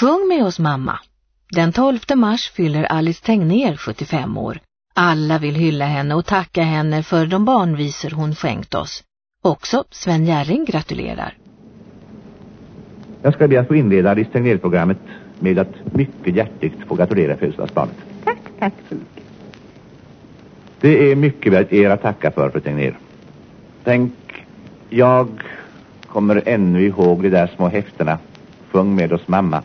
Sjung med oss mamma. Den 12 mars fyller Alice Tegner 75 år. Alla vill hylla henne och tacka henne för de barnvisor hon skänkt oss. Också Sven Järring gratulerar. Jag ska be att få inleda Alice Tegner-programmet med att mycket hjärtligt få gratulera födelsedagsbarnet. Tack, tack så mycket. Det är mycket väl er att tacka för, fru Tegner. Tänk, jag kommer ännu ihåg de där små häftena. Sjung med oss mamma.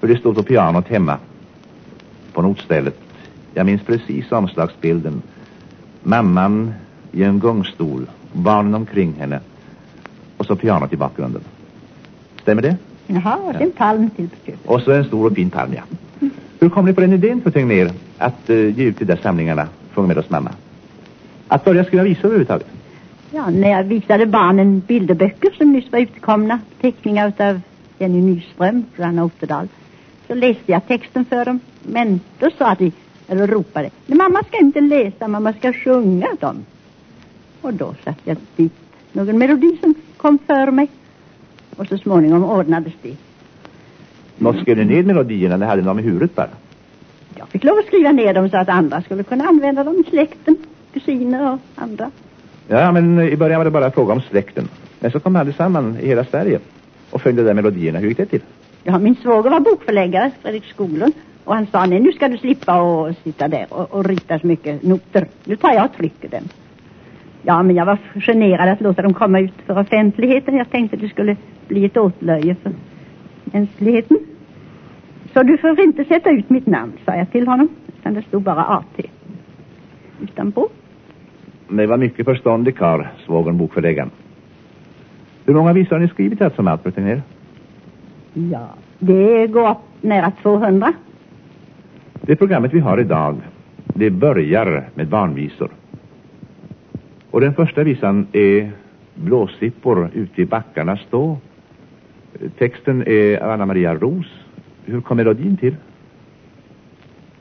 Hur det stod på pianot hemma. På notstället. Jag minns precis omslagsbilden. Mamman i en gungstol. Barnen omkring henne. Och så pianot i bakgrunden. Stämmer det? Jaha, och ja. en palm till på köpet. Och så en stor och fin palm, ja. Mm. Hur kom ni på den idén, fru Tegner, att uh, ge ut de där samlingarna? Sjung med oss mamma. Att börja skriva visor överhuvudtaget? Ja, när jag visade barnen bilderböcker som nyss var utkomna, teckningar av Jenny Nyström, Johanna Otterdal, så läste jag texten för dem. Men då sa de, eller ropade, nej mamma ska inte läsa, mamma ska sjunga dem. Och då satte jag dit någon melodi som kom för mig. Och så småningom ordnades det. Nå skrev ni ner melodierna eller hade dem i huvudet bara? Jag fick lov att skriva ner dem så att andra skulle kunna använda dem släkten, kusiner och andra. Ja, men i början var det bara fråga om släkten. Men så kom allesamman i hela Sverige och följde de melodierna. Hur gick det till? Ja, min svåger var bokförläggare, Fredrik Skoglund. Och han sa, nej nu ska du slippa att sitta där och, och rita så mycket noter. Nu tar jag och trycker dem. Ja, men jag var generad att låta dem komma ut för offentligheten. Jag tänkte det skulle bli ett åtlöje för mänskligheten. Så du får inte sätta ut mitt namn, sa jag till honom. Utan det stod bara AT. Utanpå. Det var mycket förståndig karl, svågen bokförläggaren. Hur många visor har ni skrivit alltså som allt, Tegnér? Ja, det går upp nära 200. Det programmet vi har idag, det börjar med barnvisor. Och den första visan är Blåsippor ute i backarna stå. Texten är Anna Maria Ros. Hur kom melodin till?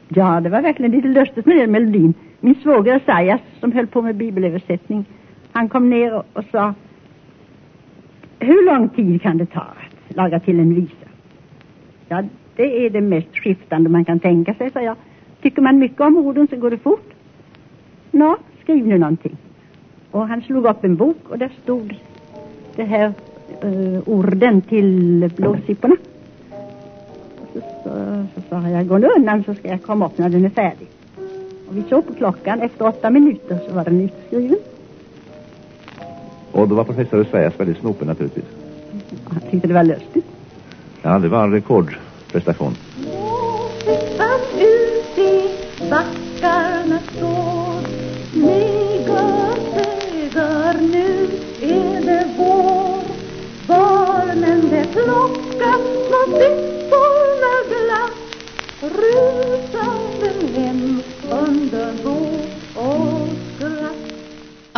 Ja, det var verkligen lite lustigt med den melodin. Min svåger Esaias, som höll på med bibelöversättning, han kom ner och, och sa Hur lång tid kan det ta laga till en visa? Ja, det är det mest skiftande man kan tänka sig, sa jag. Tycker man mycket om orden så går det fort. Nå, skriv nu någonting. Och han slog upp en bok och där stod det här uh, orden till blåsipporna. Så, så, så sa jag, gå nu undan så ska jag komma upp när den är färdig. Och vi såg på klockan, efter åtta minuter så var den utskriven. Och då var professor Sveriges väldigt snopen naturligtvis. Han tyckte det var lustigt. Ja, det var en rekordprestation.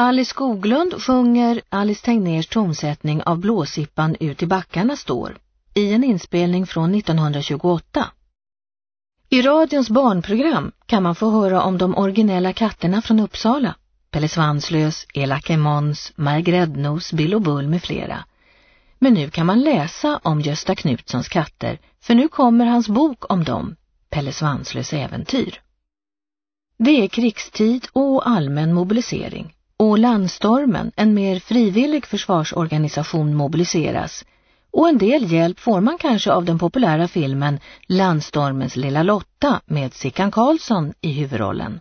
Alice Skoglund sjunger Alice Tegners tonsättning av Blåsippan ut i backarna står i en inspelning från 1928. I radions barnprogram kan man få höra om de originella katterna från Uppsala. Pelle Svanslös, Elake Måns, Margrednos, Bill och Bull med flera. Men nu kan man läsa om Gösta Knutssons katter, för nu kommer hans bok om dem, Pelle Svanslös äventyr. Det är krigstid och allmän mobilisering och Landstormen, en mer frivillig försvarsorganisation, mobiliseras och en del hjälp får man kanske av den populära filmen Landstormens lilla Lotta med Sickan Karlsson i huvudrollen.